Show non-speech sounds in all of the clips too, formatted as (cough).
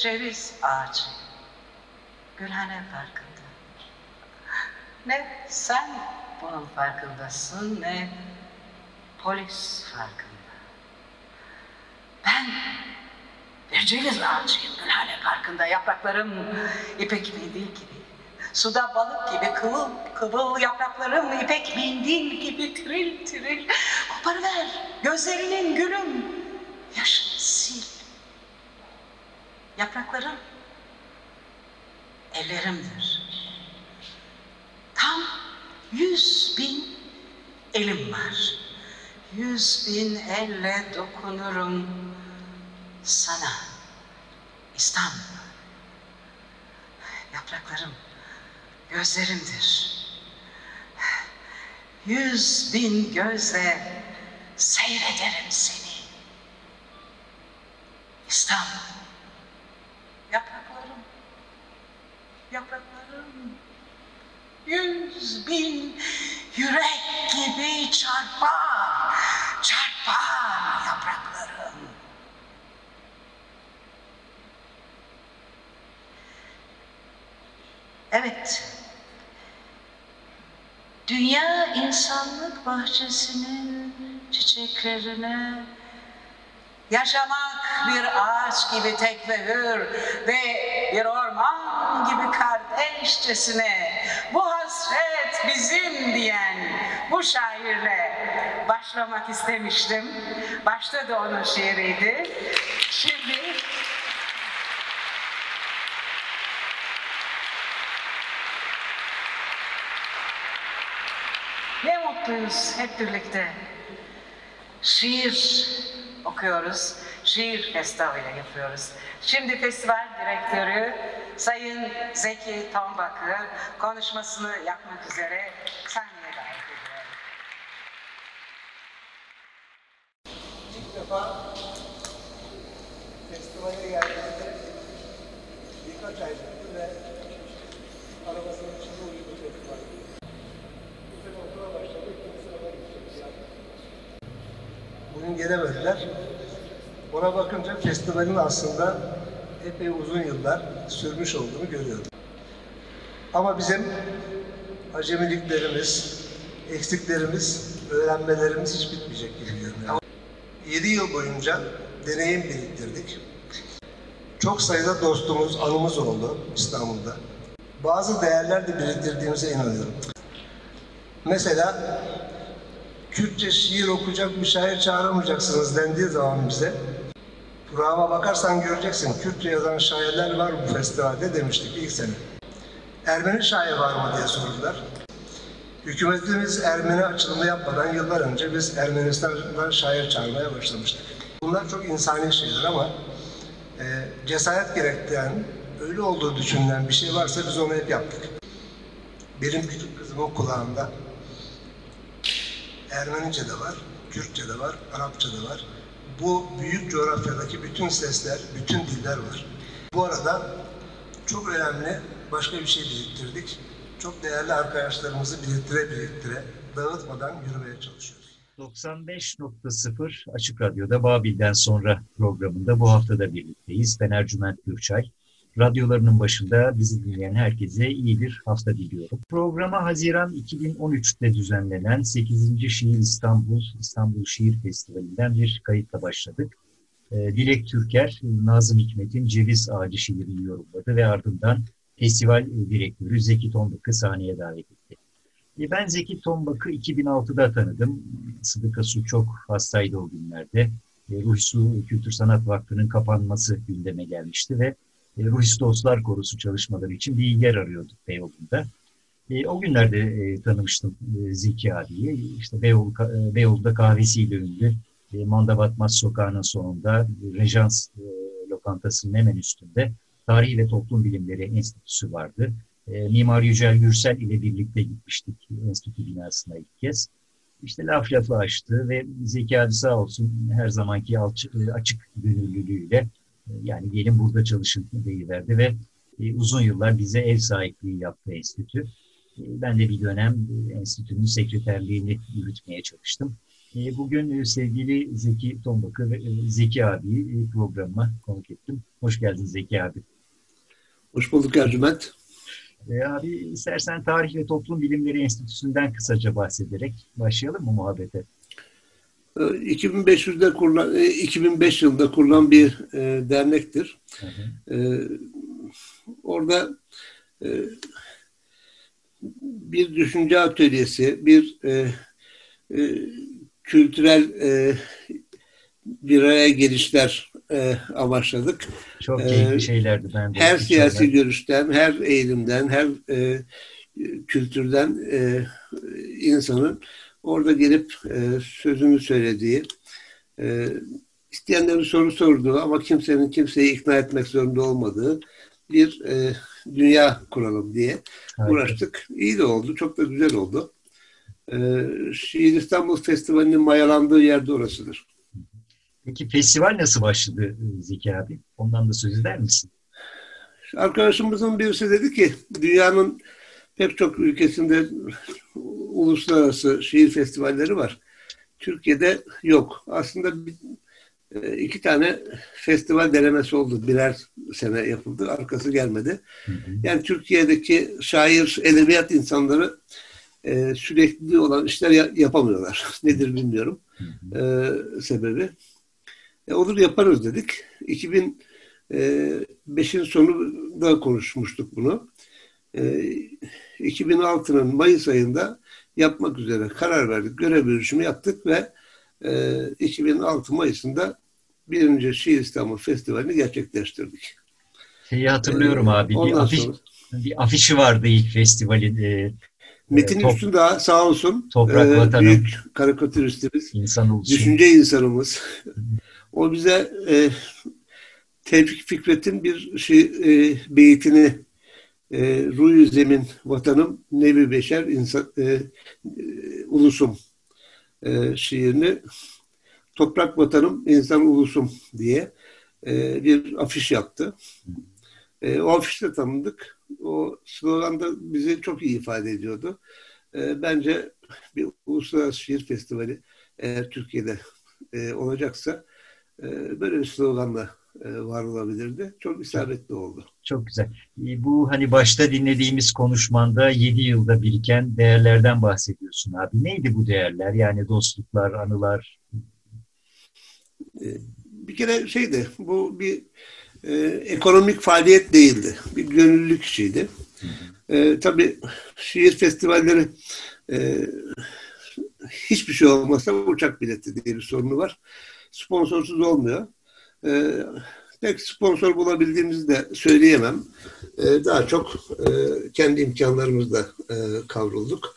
ceviz ağacı. Gülhane farkında. Ne sen bunun farkındasın ne polis farkında. Ben bir ceviz ağacıyım Gülhane Parkı'nda. Yapraklarım ipek mendil gibi. Suda balık gibi kıvıl kıvıl yapraklarım ipek mendil gibi tiril tiril. Koparıver gözlerinin gülüm. Yaşını sil. Yapraklarım ellerimdir. Tam yüz bin elim var. Yüz bin elle dokunurum sana. İstanbul. Yapraklarım gözlerimdir. Yüz bin gözle seyrederim seni. İstanbul. Yapraklarım, yapraklarım. Yüz bin yürek gibi çarpar, çarpar yapraklarım. Evet, dünya insanlık bahçesinin çiçeklerine yaşamak bir ağaç gibi tek ve hür ve bir orman gibi kardeşçesine bu hasret bizim diyen bu şairle başlamak istemiştim. Başta da onun şiiriydi. Şimdi Ne mutluyuz hep birlikte. Şiir okuyoruz. Şiir festivali yapıyoruz. Şimdi festival direktörü Sayın Zeki Tombak'ı konuşmasını yapmak üzere sahneye davet ediyorum. İlk defa festivale geldiğimde birkaç ay çıktı ve arabasının içinde uyudu festival. Bu sene okula başladı, ikinci sınıfa gidecek. Bugün gelemediler. Ona bakınca festivalin aslında epey uzun yıllar sürmüş olduğunu görüyorum. Ama bizim acemiliklerimiz, eksiklerimiz, öğrenmelerimiz hiç bitmeyecek gibi görünüyor. 7 yıl boyunca deneyim biriktirdik. Çok sayıda dostumuz, anımız oldu İstanbul'da. Bazı değerler de biriktirdiğimize inanıyorum. Mesela Kürtçe şiir okuyacak bir şair çağıramayacaksınız dendiği zaman bize programa bakarsan göreceksin Kürtçe yazan şairler var bu festivalde demiştik ilk sene. Ermeni şair var mı diye sordular. Hükümetimiz Ermeni açılımı yapmadan yıllar önce biz Ermenistan'dan şair çağırmaya başlamıştık. Bunlar çok insani şeyler ama e, cesaret gerektiren, öyle olduğu düşünülen bir şey varsa biz onu hep yaptık. Benim küçük kızımın kulağında Ermenice de var, Kürtçe de var, Arapça da var. Bu büyük coğrafyadaki bütün sesler, bütün diller var. Bu arada çok önemli başka bir şey biriktirdik. Çok değerli arkadaşlarımızı biriktire biriktire dağıtmadan yürümeye çalışıyoruz. 95.0 Açık Radyo'da Babil'den sonra programında bu haftada birlikteyiz. Ben Ercüment Gürçay. Radyolarının başında bizi dinleyen herkese iyi bir hafta diliyorum. Programa Haziran 2013'te düzenlenen 8. Şiir İstanbul, İstanbul Şiir Festivali'nden bir kayıtla başladık. Ee, Dilek Türker, Nazım Hikmet'in Ceviz Ağacı şiirini yorumladı ve ardından festival direktörü Zeki Tombak'ı sahneye davet etti. E, Ben Zeki Tombak'ı 2006'da tanıdım. Sıdıka Su çok hastaydı o günlerde. E, Ruh Kültür Sanat Vakfı'nın kapanması gündeme gelmişti ve e, Ruhis Dostlar Korusu çalışmaları için bir yer arıyorduk Beyoğlu'nda. E, o günlerde e, tanımıştım e, Zeki abiyi. İşte Beyoğlu, e, Beyoğlu'da kahvesiyle ünlü. E, Manda Batmaz Sokağı'nın sonunda Rejans e, lokantasının hemen üstünde Tarih ve Toplum Bilimleri Enstitüsü vardı. E, Mimar Yücel Gürsel ile birlikte gitmiştik enstitü binasına ilk kez. İşte laf lafı açtı ve Zeki abi sağ olsun her zamanki e, açık gönüllülüğüyle yani gelin burada çalışın verdi ve e, uzun yıllar bize ev sahipliği yaptı enstitü. Ben de bir dönem enstitünün sekreterliğini yürütmeye çalıştım. Bugün sevgili Zeki Tombak'ı ve Zeki abiyi programıma konuk ettim. Hoş geldin Zeki abi. Hoş bulduk Ercüment. E, abi istersen Tarih ve Toplum Bilimleri Enstitüsü'nden kısaca bahsederek başlayalım mı muhabbete? 2500'de ee, kurulan, 2005 e, yılında kurulan bir e, dernektir. Hı hı. E, orada e, bir düşünce atölyesi, bir e, e, kültürel e, bir araya gelişler e, amaçladık. Çok keyifli e, şeylerdi. Ben de her siyasi şeyler. görüşten, her eğilimden, her e, kültürden e, insanın orada gelip e, sözünü söylediği, e, isteyenlerin soru sorduğu ama kimsenin kimseyi ikna etmek zorunda olmadığı bir e, dünya kuralım diye Harika. uğraştık. İyi de oldu, çok da güzel oldu. E, Şiir İstanbul Festivali'nin mayalandığı yerde orasıdır. Peki festival nasıl başladı e, Zeki abi? Ondan da söz eder misin? Arkadaşımızın birisi dedi ki dünyanın pek çok ülkesinde (laughs) uluslararası şiir festivalleri var. Türkiye'de yok. Aslında bir, e, iki tane festival denemesi oldu. Birer sene yapıldı. Arkası gelmedi. Hı hı. Yani Türkiye'deki şair, edebiyat insanları e, sürekli olan işler yapamıyorlar. (laughs) Nedir bilmiyorum. Hı. E, sebebi. E, olur yaparız dedik. 2005'in sonunda konuşmuştuk bunu. E, 2006'nın Mayıs ayında yapmak üzere karar verdik. Görev bölüşümü yaptık ve e, 2006 Mayıs'ında birinci Şiir İstanbul Festivali'ni gerçekleştirdik. Şeyi hatırlıyorum ee, abi. Bir, afiş, sonra, bir afişi vardı ilk festivalin. E, Metin top, Üstün daha sağ olsun. Toprak e, vatanım. Büyük karikatüristimiz. İnsan olsun. Düşünce insanımız. O bize e, Tevfik Fikret'in bir şey, e, beytini e, Ruyu zemin vatanım nevi beşer insan, e, e, ulusum e, şiirini toprak vatanım insan ulusum diye e, bir afiş yaptı. E, o afişte tanıdık. O slogan da bizi çok iyi ifade ediyordu. E, bence bir uluslararası şiir festivali eğer Türkiye'de e, olacaksa ee, böyle bir sloganla e, var olabilirdi. Çok isabetli oldu. Çok güzel. E, bu hani başta dinlediğimiz konuşmanda 7 yılda biriken değerlerden bahsediyorsun abi. Neydi bu değerler? Yani dostluklar, anılar? Ee, bir kere şeydi, bu bir e, ekonomik faaliyet değildi. Bir gönüllülük işiydi. E, tabii şiir festivalleri e, hiçbir şey olmasa uçak bileti diye bir sorunu var sponsorsuz olmuyor. E, pek sponsor bulabildiğimizi de söyleyemem. E, daha çok e, kendi imkanlarımızla e, kavrulduk.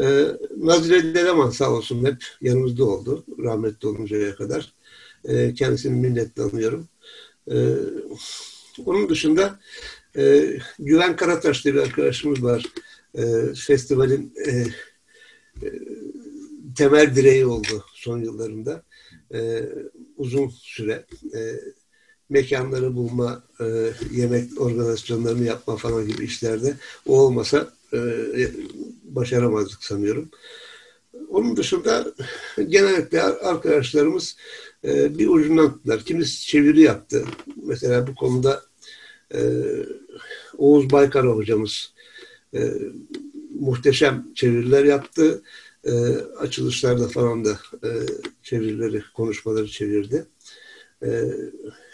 E, Nazire Deleman sağ olsun hep yanımızda oldu. Rahmetli oluncaya kadar. E, kendisini minnetle anıyorum. Onun dışında e, Güven Karataş diye bir arkadaşımız var. Festivalin e, temel direği oldu son yıllarında e, uzun süre e, mekanları bulma, e, yemek organizasyonlarını yapma falan gibi işlerde o olmasa e, başaramazdık sanıyorum. Onun dışında genellikle arkadaşlarımız e, bir ucundan tuttular. Kimisi çeviri yaptı. Mesela bu konuda e, Oğuz Baykar hocamız e, muhteşem çeviriler yaptı e, açılışlarda falan da e, çevirileri, konuşmaları çevirdi. E,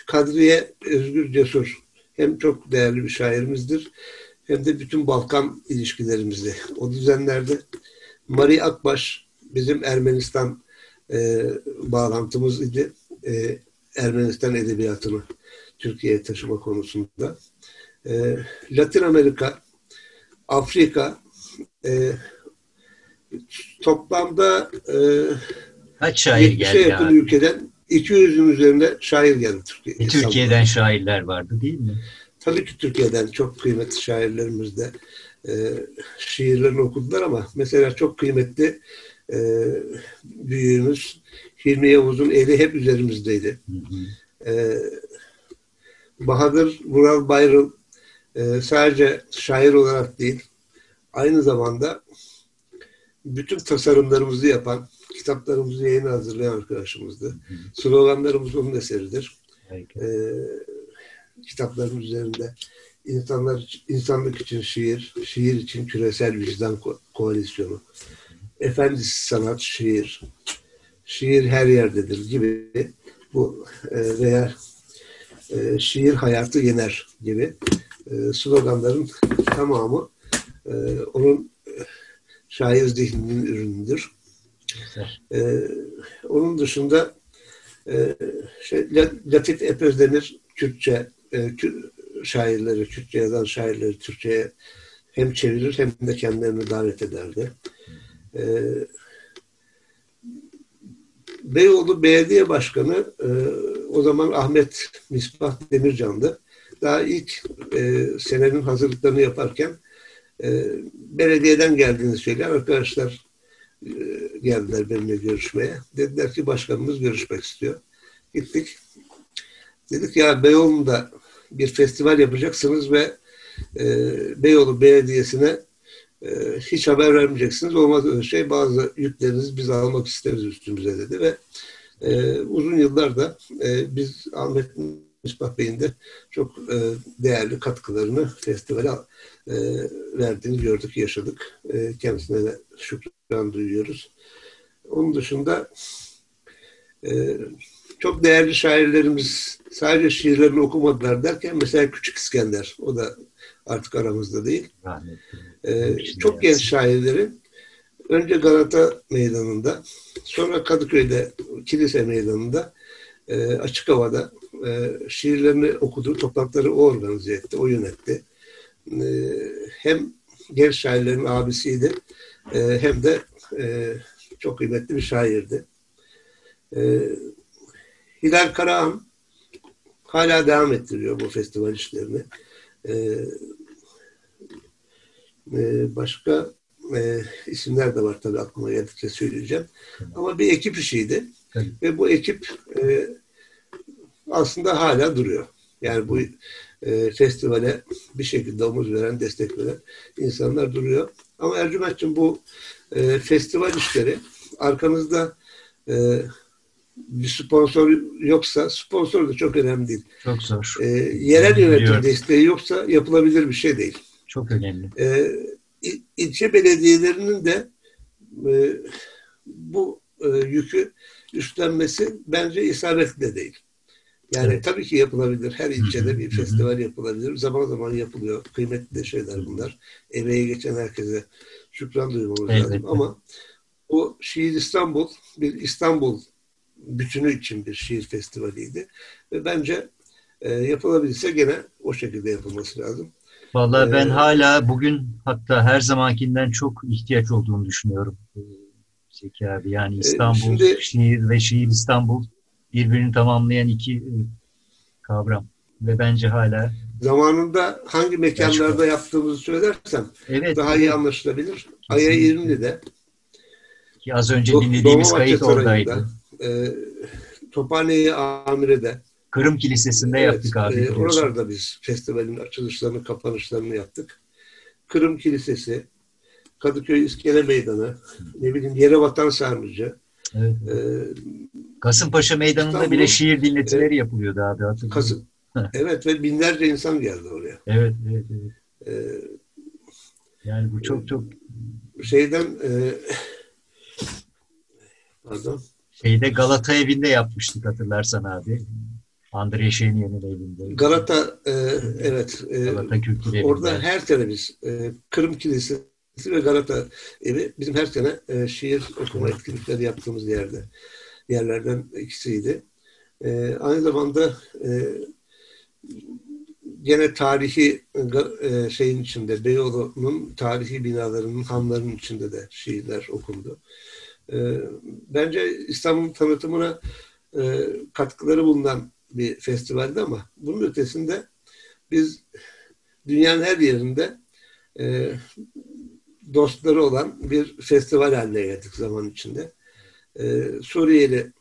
Kadriye Özgür Cesur hem çok değerli bir şairimizdir hem de bütün Balkan ilişkilerimizde. O düzenlerde Mari Akbaş bizim Ermenistan e, bağlantımız idi. E, Ermenistan edebiyatını Türkiye'ye taşıma konusunda. E, Latin Amerika, Afrika, e, toplamda e, Kaç şair 70'e geldi yakın abi? ülkeden 200'ün üzerinde şair geldi Türkiye. E, Türkiye'den şairler vardı değil mi? Tabii ki Türkiye'den çok kıymetli şairlerimiz de e, şiirlerini okudular ama mesela çok kıymetli e, büyüğümüz Hilmi Yavuz'un eli hep üzerimizdeydi. Hı hı. E, Bahadır Vural Bayrıl e, sadece şair olarak değil, aynı zamanda bütün tasarımlarımızı yapan, kitaplarımızı yayına hazırlayan arkadaşımızdı. Sloganlarımız onun eseridir. E, kitapların üzerinde insanlar insanlık için şiir, şiir için küresel vicdan ko- koalisyonu, efendisi sanat şiir, şiir her yerdedir gibi bu e, veya e, şiir hayatı yener gibi e, sloganların tamamı e, onun şair zihninin ürünüdür. Ee, onun dışında e, şey, La- Latif Epezdemir Kürtçe e, Kü- şairleri, Kürtçe yazan şairleri Türkçe'ye hem çevirir hem de kendilerini davet ederdi. Ee, Beyoğlu Belediye Başkanı e, o zaman Ahmet Misbah Demircan'dı. Daha ilk e, senenin hazırlıklarını yaparken e, belediyeden geldiğini söyleyen arkadaşlar e, geldiler benimle görüşmeye. Dediler ki başkanımız görüşmek istiyor. Gittik. Dedik ya Beyoğlu'nda bir festival yapacaksınız ve e, Beyoğlu Belediyesi'ne e, hiç haber vermeyeceksiniz. Olmaz öyle şey. Bazı yüklerinizi biz almak isteriz üstümüze dedi ve e, uzun yıllar da e, biz Ahmet Misbah Bey'in de çok e, değerli katkılarını festivale e, verdiğini gördük, yaşadık. E, kendisine de şükran duyuyoruz. Onun dışında e, çok değerli şairlerimiz sadece şiirlerini okumadılar derken mesela Küçük İskender, o da artık aramızda değil. Ee, İçinde çok genç şairlerin önce Galata Meydanı'nda, sonra Kadıköy'de Kilise Meydanı'nda e, açık havada e, şiirlerini okudu, toplantıları o organize etti, o yönetti. E, hem genç şairlerin abisiydi, e, hem de e, çok kıymetli bir şairdi. E, Hilal Karahan hala devam ettiriyor bu festival işlerini. E, e, başka e, isimler de var tabii aklıma geldikçe söyleyeceğim. Ama bir ekip işiydi. Tabii. Ve bu ekip e, aslında hala duruyor. Yani bu e, festivale bir şekilde omuz veren, destek veren insanlar duruyor. Ama Ercüment'ciğim bu e, festival işleri arkanızda e, bir sponsor yoksa sponsor da çok önemli değil. Çok zor. E, yerel yönetim Biliyorum. desteği yoksa yapılabilir bir şey değil. Çok önemli. E, il- ilçe belediyelerinin de e, bu e, yükü üstlenmesi bence isabetli de değil. Yani Evet. tabii ki yapılabilir. Her ilçede bir festival yapılabilir. Zaman zaman yapılıyor. Kıymetli şeyler bunlar. Emeği geçen herkese şükran duymamız Elbette. lazım. Ama o Şiir İstanbul bir İstanbul bütünü için bir şiir festivaliydi. Ve bence e, yapılabilirse gene o şekilde yapılması lazım. Vallahi ben Ee, hala bugün hatta her zamankinden çok ihtiyaç olduğunu düşünüyorum. Zeki abi yani İstanbul, şimdi- şiir ve şiir İstanbul birbirini tamamlayan iki e, kavram. Ve bence hala Zamanında hangi mekanlarda yaptığımızı söylersem evet daha iyi anlaşılabilir. Aya Kesinlikle. İrni'de, ki az önce dinlediğimiz Dolmabahçe kayıt oradaydı. e, Tophane-i Amire'de, Kırım Kilisesi'nde evet, yaptık abi. e, oralarda biz festivalin açılışlarını, kapanışlarını yaptık. Kırım Kilisesi, Kadıköy İskele Meydanı, ne bileyim Yerebatan Sarnıcı, Evet. e, Kasımpaşa Meydanı'nda İstanbul- bile şiir dinletileri yapılıyordu abi hatırlıyorum. Kasım. evet ve binlerce insan geldi oraya. E, Evet, evet, evet. E, Yani bu çok çok şeyden e, pardon, şeyde Galata evinde yapmıştık hatırlarsan abi. Andre Şenyen'in evinde. Galata e, evet e, Galata Kültür Evi'nde. Orada her sene biz e, Kırım Kilisesi ve Galata evi bizim her sene e, şiir okuma etkinlikleri yaptığımız yerde yerlerden ikisiydi. E, aynı zamanda e, gene tarihi e, şeyin içinde, Beyoğlu'nun tarihi binalarının, hanlarının içinde de şiirler okundu. E, bence İstanbul tanıtımına e, katkıları bulunan bir festivaldi ama bunun ötesinde biz dünyanın her yerinde e, dostları olan bir festival haline geldik zaman içinde. E, Suriyeli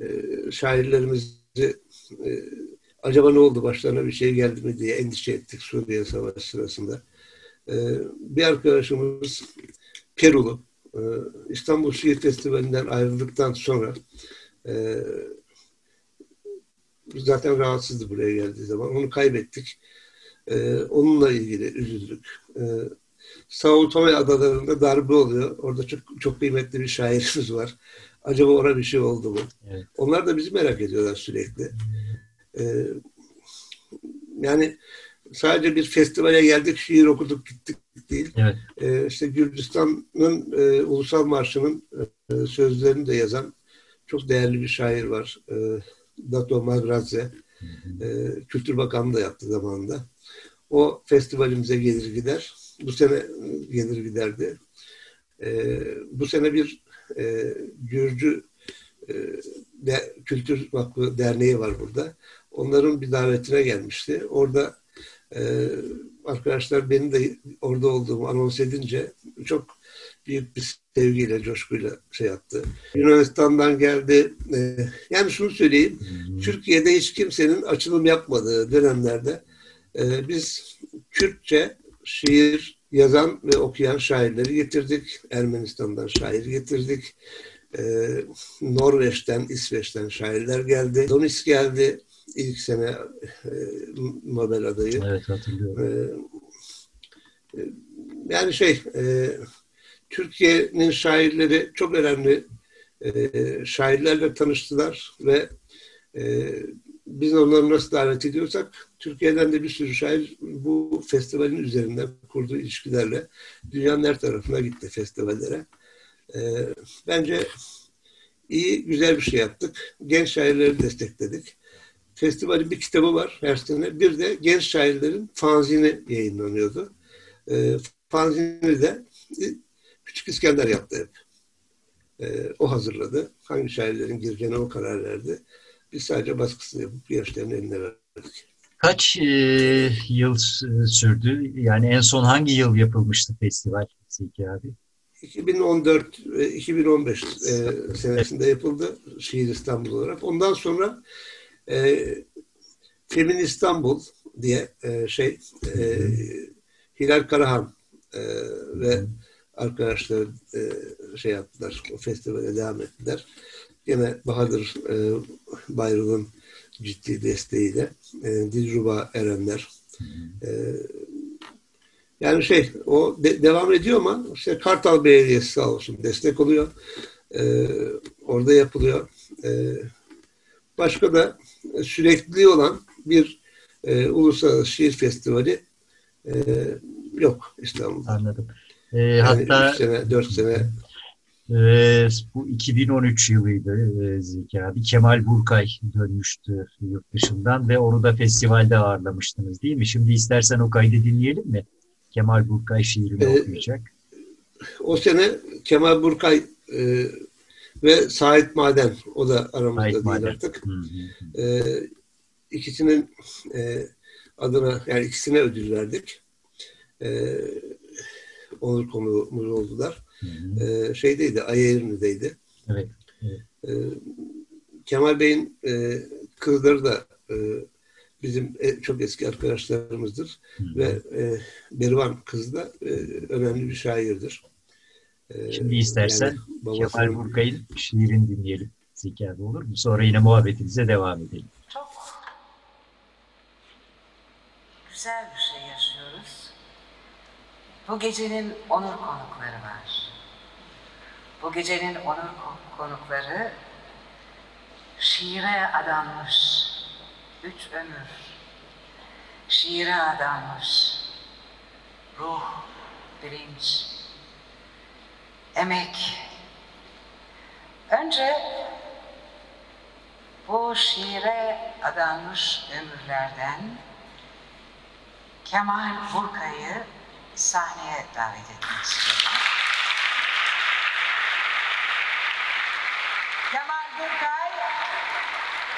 e, şairlerimizi e, acaba ne oldu başlarına bir şey geldi mi diye endişe ettik Suriye Savaşı sırasında. E, bir arkadaşımız Perulu e, İstanbul Şiir Festivali'nden ayrıldıktan sonra e, zaten rahatsızdı buraya geldiği zaman. Onu kaybettik. E, onunla ilgili üzüldük. E, Sao Tome adalarında darbe oluyor. Orada çok çok kıymetli bir şairimiz var. Acaba ona bir şey oldu mu? Evet. Onlar da bizi merak ediyorlar sürekli. Ee, yani sadece bir festivale geldik, şiir okuduk, gittik değil. Evet. Ee, işte Gürcistan'ın e, Ulusal Marşı'nın e, sözlerini de yazan çok değerli bir şair var. E, Dato Magradze. E, Kültür Bakanlığı da yaptı zamanında. O festivalimize gelir gider. Bu sene gelir giderdi. E, bu sene bir e, Gürcü e, de, Kültür Vakfı Derneği var burada. Onların bir davetine gelmişti. Orada e, arkadaşlar benim de orada olduğumu anons edince çok büyük bir sevgiyle, coşkuyla şey yaptı. Yunanistan'dan geldi. E, yani şunu söyleyeyim, hmm. Türkiye'de hiç kimsenin açılım yapmadığı dönemlerde e, biz Kürtçe şiir yazan ve okuyan şairleri getirdik. Ermenistan'dan şair getirdik. Ee, Norveç'ten, İsveç'ten şairler geldi. Donis geldi ilk sene e, Nobel adayı. Evet hatırlıyorum. Ee, yani şey e, Türkiye'nin şairleri çok önemli e, şairlerle tanıştılar ve e, biz onları nasıl davet ediyorsak Türkiye'den de bir sürü şair bu festivalin üzerinden kurduğu ilişkilerle dünyanın her tarafına gitti festivallere. E, bence iyi, güzel bir şey yaptık. Genç şairleri destekledik. Festivalin bir kitabı var her sene. Bir de genç şairlerin fanzini yayınlanıyordu. E, fanzini de Küçük İskender yaptı hep. E, o hazırladı. Hangi şairlerin gireceğine o karar verdi. Biz sadece baskısını yapıp gençlerin eline verdik. Kaç e, yıl sürdü? Yani en son hangi yıl yapılmıştı festival Zeki abi? 2014-2015 e, senesinde yapıldı Şiir İstanbul olarak. Ondan sonra e, Femin İstanbul diye e, şey e, Hilal Karahan e, ve arkadaşlar e, şey yaptılar, o festivale devam ettiler. Yine Bahadır e, Bayrul'un ciddi desteğiyle e, Dilruba Erenler e, yani şey o de, devam ediyor ama işte Kartal Belediyesi sağ olsun destek oluyor. E, orada yapılıyor. E, başka da sürekli olan bir e, uluslararası şiir festivali e, yok İstanbul'da. Anladım. E, yani hatta 3 sene, 4 sene bu 2013 yılıydı e, Zeki abi. Kemal Burkay dönmüştü yurt dışından ve onu da festivalde ağırlamıştınız değil mi? Şimdi istersen o kaydı dinleyelim mi? Kemal Burkay şiirini ee, okuyacak. O sene Kemal Burkay e, ve Sait Maden o da aramızda Sait değil Maden. artık. Hı hı. E, ikisinin e, adına yani ikisine ödül verdik. E, onur konuğumuz oldular. Hı hı. E, şeydeydi, Ayerinli'deydi. Evet. evet. E, Kemal Bey'in e, kızları da e, bizim e, çok eski arkadaşlarımızdır. Hı. Ve e, Berivan kız da e, önemli bir şairdir. E, Şimdi istersen yani babasının... Kemal Burkay'ın şiirini dinleyelim. Zeki abi olur mu? Sonra yine muhabbetimize devam edelim. Çok güzel bir şey yaşıyoruz. Bu gecenin onur konukları var. Bu gecenin onur konukları şiire adanmış üç ömür şiire adanmış ruh, bilinç, emek. Önce bu şiire adanmış ömürlerden Kemal Burka'yı sahneye davet etmek istiyorum. Burkay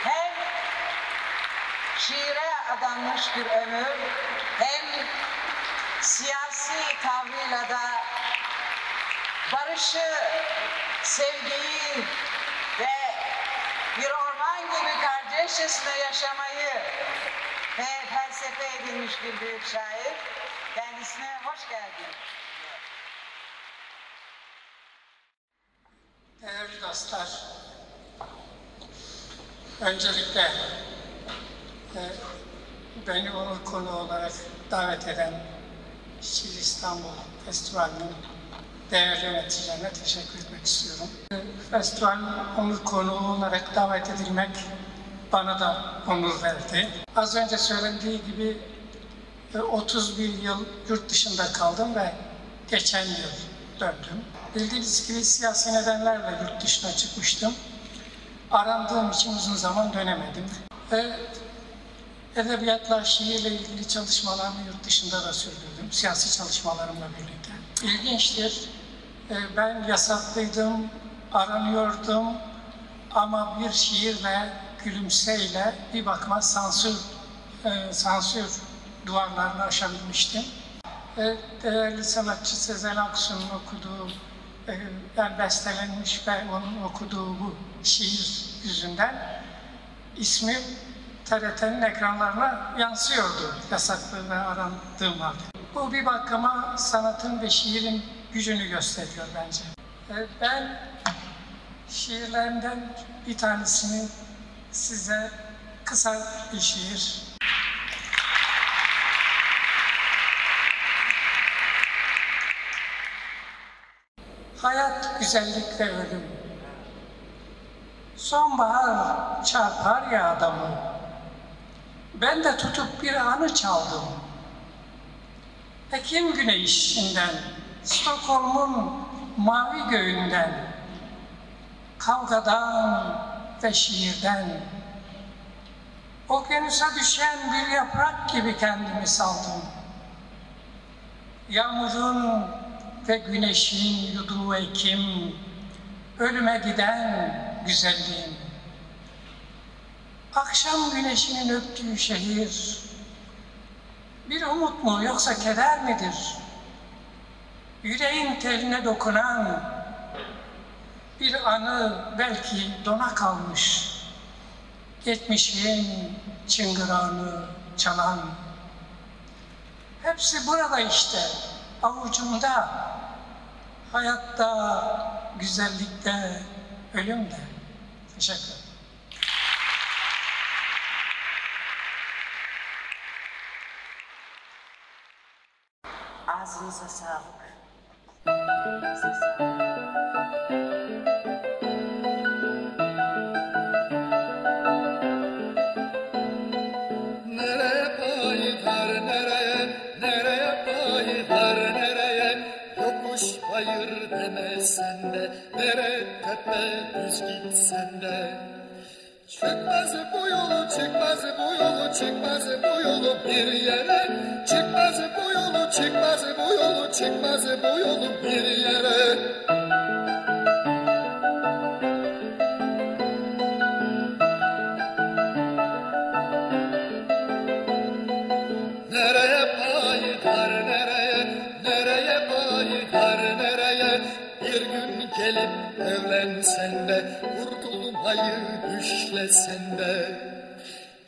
hem şiire adanmış bir ömür hem siyasi tavrıyla da barışı, sevgiyi ve bir orman gibi kardeşçesine yaşamayı ve felsefe edilmiş bir büyük şair. Kendisine hoş geldin. Değerli dostlar, öncelikle e, beni onur konu olarak davet eden Şiir İstanbul Festivali'nin değerli yöneticilerine teşekkür etmek istiyorum. E, Festival onur konuğu olarak davet edilmek bana da onur verdi. Az önce söylendiği gibi e, 31 yıl yurt dışında kaldım ve geçen yıl döndüm. Bildiğiniz gibi siyasi nedenlerle yurt dışına çıkmıştım. Arandığım için uzun zaman dönemedim. Ve edebiyatla, şiirle ilgili çalışmalarımı yurt dışında da sürdürdüm. Siyasi çalışmalarımla birlikte. İlginçtir. E, Ben yasaklıydım, aranıyordum ama bir şiirle, gülümseyle bir bakıma sansür, e, sansür duvarlarını aşabilmiştim. Değerli sanatçı Sezen Aksu'nun okuduğu, e, yani bestelenmiş ve onun okuduğu bu şiir yüzünden ismi TRT'nin ekranlarına yansıyordu yasaklı ve arandığım halde. Bu bir bakıma sanatın ve şiirin gücünü gösteriyor bence. E, Ben şiirlerimden bir tanesini size kısa bir şiir Hayat güzellik ve ölüm. Sonbahar çarpar ya adamı. Ben de tutup bir anı çaldım. Ekim güneşinden, Stockholm'un mavi göğünden, kavgadan ve şiirden, okyanusa düşen bir yaprak gibi kendimi saldım. Yağmurun ve güneşin yuduğu ekim, ölüme giden güzelliğim. Akşam güneşinin öptüğü şehir, bir umut mu yoksa keder midir? Yüreğin teline dokunan bir anı belki dona kalmış. Geçmişin çıngırağını çalan. Hepsi burada işte, avucumda. Hayatta, güzellikte, ölümde. Teşekkür ederim. Ağzınıza sağlık. Ağzınıza sağlık. Demesen de, nere tepe düz gitsen de. Çıkmaz bu yolu, çıkmaz bu yolu, çıkmaz bu yolu bir yere. Çıkmaz bu yolu, çıkmaz bu yolu, çıkmaz bu yolu bir yere evlensen de, kurtulmayı düşlesen de.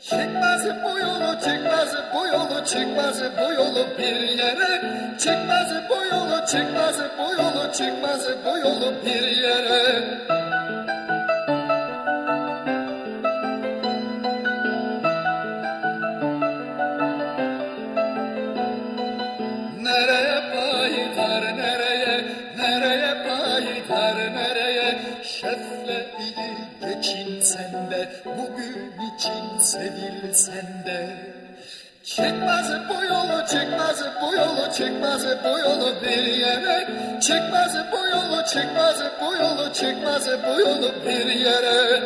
Çıkmaz bu yolu, çıkmaz bu yolu, çıkmaz bu yolu bir yere. Çıkmaz bu yolu, çıkmaz bu yolu, çıkmaz bu yolu bir yere Çıkmaz bu yolu, çıkmaz bu yolu, çıkmaz bu yolu bir yere. Çıkmaz bu yolu, çıkmaz bu yolu, çıkmaz bu yolu bir yere.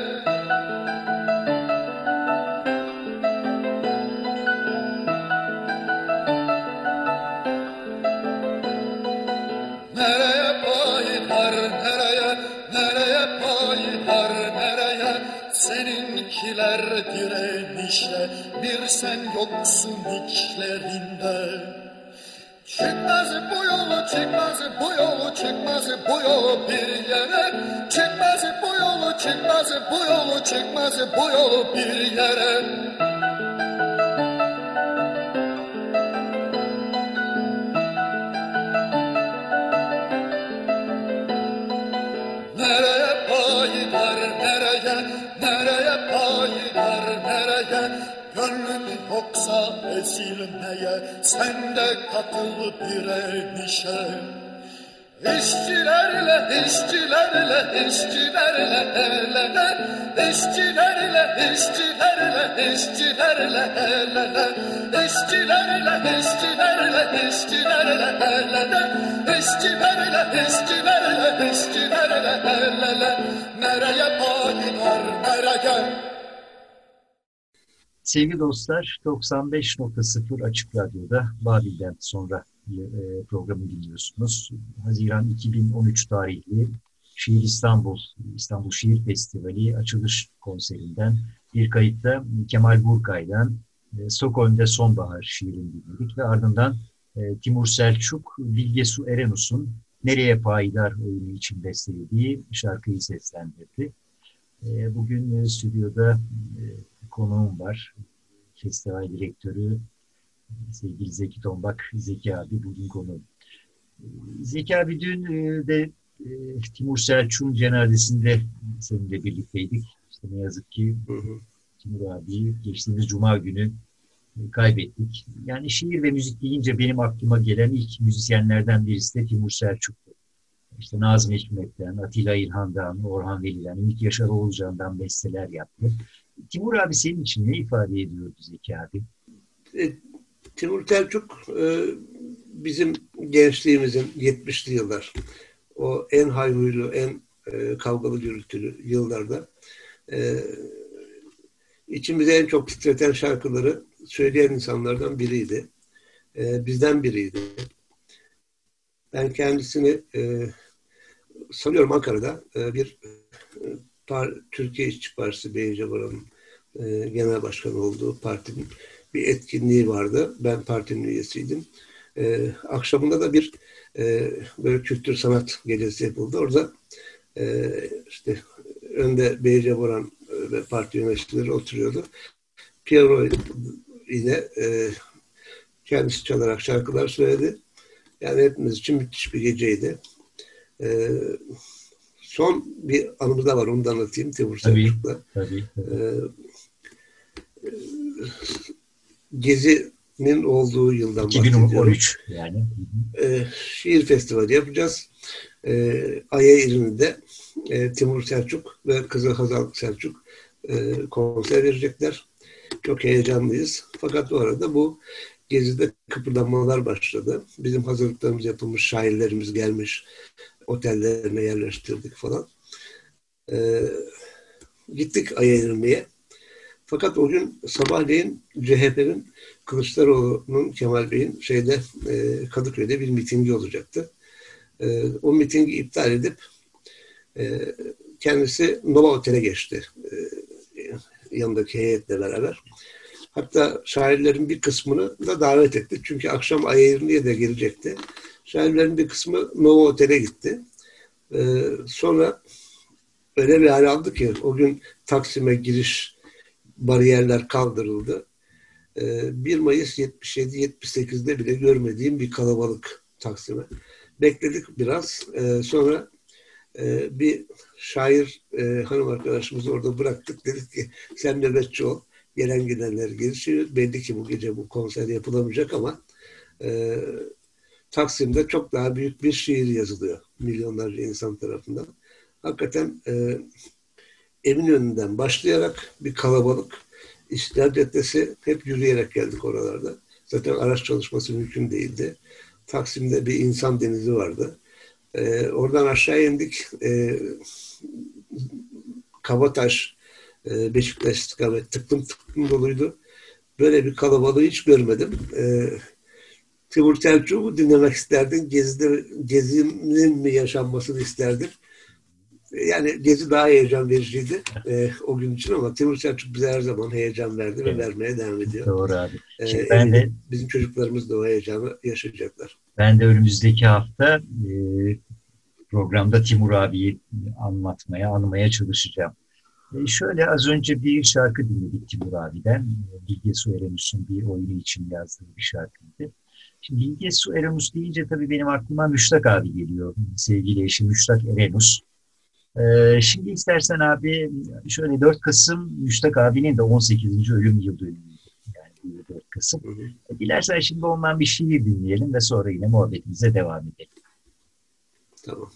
Nereye payidar, nereye, nereye payidar, nereye? Seninkiler direnişle, bir sen yoksun içlerinde. Çıkmaz bu yolu, çıkmaz bu yolu, çıkmaz bu yolu bir yere. Çıkmaz bu yolu, çıkmaz bu yolu, çıkmaz bu yolu bir yere. Yoksa ezilmeye, sen de katıl direnişe. İşçilerle, işçilerle, işçilerle el ele, işçilerle, işçilerle, işçilerle el ele, işçilerle, işçilerle, işçilerle el ele, işçilerle, işçilerle, işçilerle el ele, nereye payidar, nereye? Sevgili dostlar, 95.0 Açık Radyo'da Babil'den sonra e, programı dinliyorsunuz. Haziran 2013 tarihli Şiir İstanbul, İstanbul Şiir Festivali açılış konserinden bir kayıtta Kemal Burkay'dan e, Stockholm'de Sonbahar şiirini dinledik ve ardından e, Timur Selçuk, Bilge Su Erenus'un Nereye Payidar oyunu için bestelediği şarkıyı seslendirdi. Bugün stüdyoda konuğum var. Festival direktörü sevgili Zeki Tombak, Zeki abi bugün konuğum. Zeki abi dün de Timur Selçuk'un cenazesinde seninle birlikteydik. İşte ne yazık ki. Timur abi geçtiğimiz Cuma günü kaybettik. Yani şiir ve müzik deyince benim aklıma gelen ilk müzisyenlerden birisi de Timur Selçuk'tu. İşte Nazım Hikmet'ten, Atilla İlhan'dan, Orhan Veli'den, Ümit Yaşar Oğuzcan'dan besteler yaptı. Timur abi senin için ne ifade ediyordu Zeki abi? E, Timur Selçuk e, bizim gençliğimizin 70'li yıllar o en hayhuylu, en e, kavgalı gürültülü yıllarda içimize en çok titreten şarkıları söyleyen insanlardan biriydi. Bizden biriydi. Ben kendisini sanıyorum Ankara'da e, bir e, par, Türkiye İşçi Partisi Beyce e, genel başkanı olduğu partinin bir etkinliği vardı. Ben partinin üyesiydim. E, akşamında da bir e, böyle kültür sanat gecesi yapıldı. Orada e, işte önde Beyce Boran ve parti yöneticileri oturuyordu. Piero ile e, kendisi çalarak şarkılar söyledi. Yani hepimiz için müthiş bir geceydi. E, son bir anımız da var, onu da anlatayım Timur Selçuk'la. Tabii, tabii. E, Gezi'nin olduğu yıldan 2013 yani. E, şiir festivali yapacağız. E, Aya İrini'de e, Timur Selçuk ve kızı Hazal Selçuk e, konser verecekler. Çok heyecanlıyız. Fakat bu arada bu Gezi'de kıpırdanmalar başladı. Bizim hazırlıklarımız yapılmış, şairlerimiz gelmiş, otellerine yerleştirdik falan. E, gittik Aya İrini'ye. Fakat o gün sabahleyin CHP'nin Kılıçdaroğlu'nun Kemal Bey'in şeyde e, Kadıköy'de bir mitingi olacaktı. E, o mitingi iptal edip e, kendisi Nova Otel'e geçti. E, yanındaki heyetle beraber. Hatta şairlerin bir kısmını da davet etti. Çünkü akşam Ayerli'ye de gelecekti. Şairlerin bir kısmı Nova Otel'e gitti. E, sonra öyle bir hal aldı ki o gün Taksim'e giriş bariyerler kaldırıldı. 1 ee, Mayıs 77-78'de bile görmediğim bir kalabalık Taksim'e. Bekledik biraz. Ee, sonra e, bir şair e, hanım arkadaşımızı orada bıraktık. Dedik ki sen nöbetçi ol. Gelen gidenler gelişiyor. Belli ki bu gece bu konser yapılamayacak ama e, Taksim'de çok daha büyük bir şiir yazılıyor. Milyonlarca insan tarafından. Hakikaten e, Eminönü'nden başlayarak bir kalabalık. İstiklal Caddesi hep yürüyerek geldik oralarda. Zaten araç çalışması mümkün değildi. Taksim'de bir insan denizi vardı. Ee, oradan aşağı indik. Ee, Kabataş, e, Beşiktaş istikamet tıklım tıklım doluydu. Böyle bir kalabalığı hiç görmedim. Ee, Timur Selçuk'u dinlemek isterdim. Gezide, gezinin mi yaşanmasını isterdim. Yani Gezi daha heyecan vericiydi e, o gün için ama Timur Selçuk bize her zaman heyecan verdi Evet. ve vermeye devam ediyor. Doğru abi. E, Şimdi ben de Bizim çocuklarımız da o heyecanı yaşayacaklar. ben de önümüzdeki hafta e, programda Timur abiyi anlatmaya, anmaya çalışacağım. E, şöyle az önce bir şarkı dinledik Timur abiden. E, Bilge Su Eremus'un bir oyunu için yazdığı bir şarkıydı. Şimdi Bilge Su Eremus deyince tabii benim aklıma Müştak abi geliyor. Sevgili eşim Müştak Eremus. E, şimdi istersen abi şöyle 4 Kasım Müştak abinin de 18. ölüm yıl dönümüydü. Yani bu 4 Kasım. E, Dilersen şimdi ondan bir şiir dinleyelim ve sonra yine muhabbetimize devam edelim. Tamam.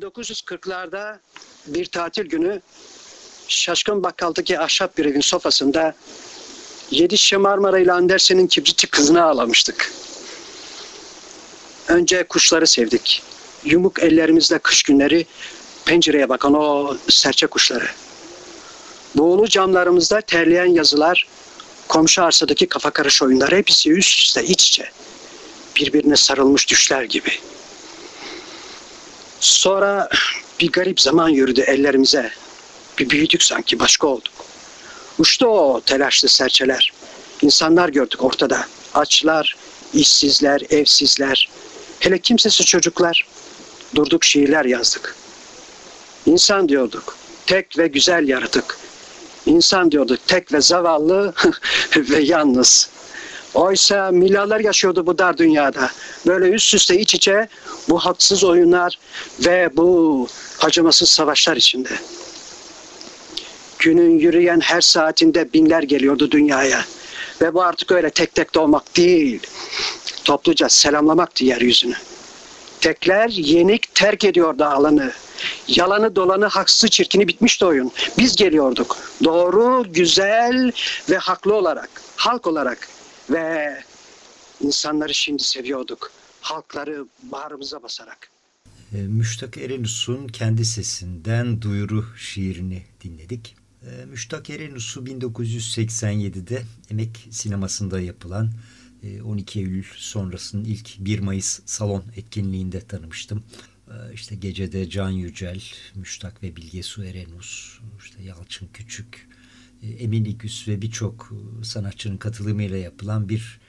1940'larda bir tatil günü Şaşkın Bakkal'daki ahşap bir evin sofasında Yedi Marmara ile Andersen'in kibritçi kızını ağlamıştık. Önce kuşları sevdik. Yumuk ellerimizle kış günleri pencereye bakan o serçe kuşları. Buğulu camlarımızda terleyen yazılar, komşu arsadaki kafa karış oyunlar hepsi üst üste iç içe. Birbirine sarılmış düşler gibi. Sonra bir garip zaman yürüdü ellerimize. Bir büyüdük sanki başka olduk. Uçtu o telaşlı serçeler. İnsanlar gördük ortada. Açlar, işsizler, evsizler. Hele kimsesiz çocuklar. Durduk şiirler yazdık. İnsan diyorduk. Tek ve güzel yaratık. İnsan diyorduk. Tek ve zavallı (laughs) ve yalnız. Oysa milyarlar yaşıyordu bu dar dünyada. Böyle üst üste iç içe bu haksız oyunlar ve bu acımasız savaşlar içinde. Günün yürüyen her saatinde binler geliyordu dünyaya. Ve bu artık öyle tek tek doğmak değil. Topluca selamlamaktı yeryüzünü. Tekler yenik terk ediyordu alanı. Yalanı dolanı haksız çirkini bitmişti oyun. Biz geliyorduk. Doğru, güzel ve haklı olarak, halk olarak ve insanları şimdi seviyorduk. Halkları bağrımıza basarak. E, Müştak Erenus'un kendi sesinden duyuru şiirini dinledik. E, Müştak Erenus'u 1987'de Emek Sineması'nda yapılan e, 12 Eylül sonrasının ilk 1 Mayıs salon etkinliğinde tanımıştım. E, İşte gecede Can Yücel, Müştak ve Bilge Su Erenus, işte Yalçın Küçük, e, Emin İgüs ve birçok e, sanatçının katılımıyla yapılan bir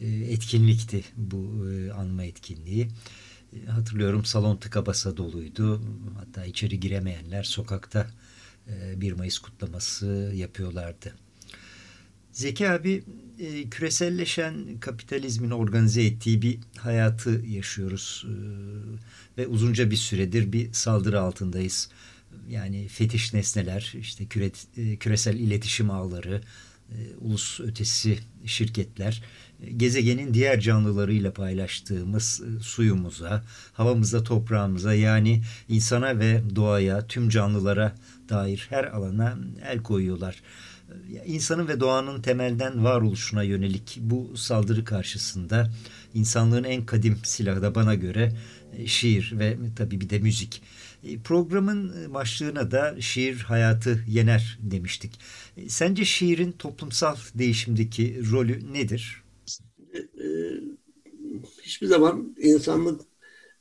e, etkinlikti bu e, anma etkinliği. E, Hatırlıyorum salon tıka basa doluydu. Hatta içeri giremeyenler sokakta e, 1 Mayıs kutlaması yapıyorlardı. Zeki abi e, küreselleşen kapitalizmin organize ettiği bir hayatı yaşıyoruz. E, ve uzunca bir süredir bir saldırı altındayız. Yani fetiş nesneler, işte küre, e, küresel iletişim ağları, e, ulus ötesi şirketler, e, gezegenin diğer canlılarıyla paylaştığımız suyumuza, havamıza, toprağımıza yani insana ve doğaya, tüm canlılara dair her alana el koyuyorlar. İnsanın ve doğanın temelden varoluşuna yönelik bu saldırı karşısında insanlığın en kadim silahı da bana göre şiir ve tabii bir de müzik. E, Programın başlığına da şiir hayatı yener demiştik. E, Sence şiirin toplumsal değişimdeki rolü nedir? e, hiçbir zaman insanlık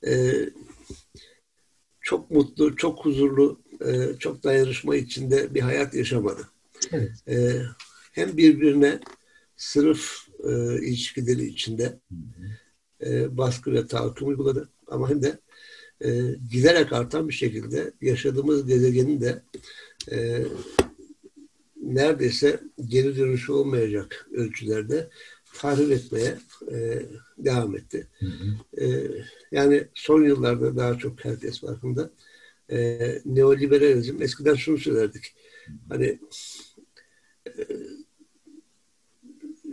e, çok mutlu, çok huzurlu, e, çok dayanışma içinde bir hayat yaşamadı. Evet. E, hem birbirine sınıf e, ilişkileri içinde e, baskı ve tahakküm uyguladı ama hem de e, giderek artan bir şekilde yaşadığımız gezegenin de e, neredeyse geri dönüşü olmayacak ölçülerde tahrip etmeye e, devam etti. Hı hı. E, yani son yıllarda daha çok herkes farkında. E, neoliberalizm, eskiden şunu söylerdik. Hani e,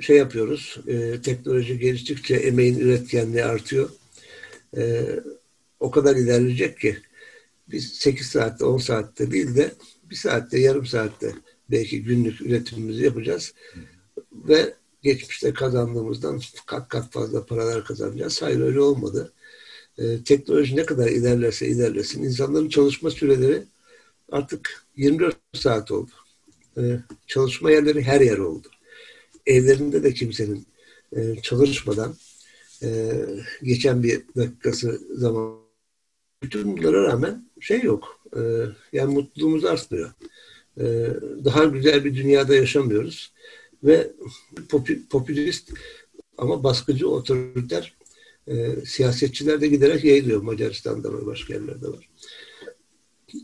şey yapıyoruz, e, teknoloji geliştikçe emeğin üretkenliği artıyor. E, o kadar ilerleyecek ki biz 8 saatte, 10 saatte değil de bir saatte, yarım saatte belki günlük üretimimizi yapacağız. Ve geçmişte kazandığımızdan kat kat fazla paralar kazanacağız. Hayır öyle olmadı. Ee, teknoloji ne kadar ilerlerse ilerlesin insanların çalışma süreleri artık 24 saat oldu. Ee, çalışma yerleri her yer oldu. Evlerinde de kimsenin e, çalışmadan e, geçen bir dakikası zaman bütün bunlara rağmen şey yok. E, yani mutluluğumuz artmıyor. E, daha güzel bir dünyada yaşamıyoruz. Ve popülist ama baskıcı otoriter e, siyasetçiler de giderek yayılıyor. Macaristan'da var, başka yerlerde var.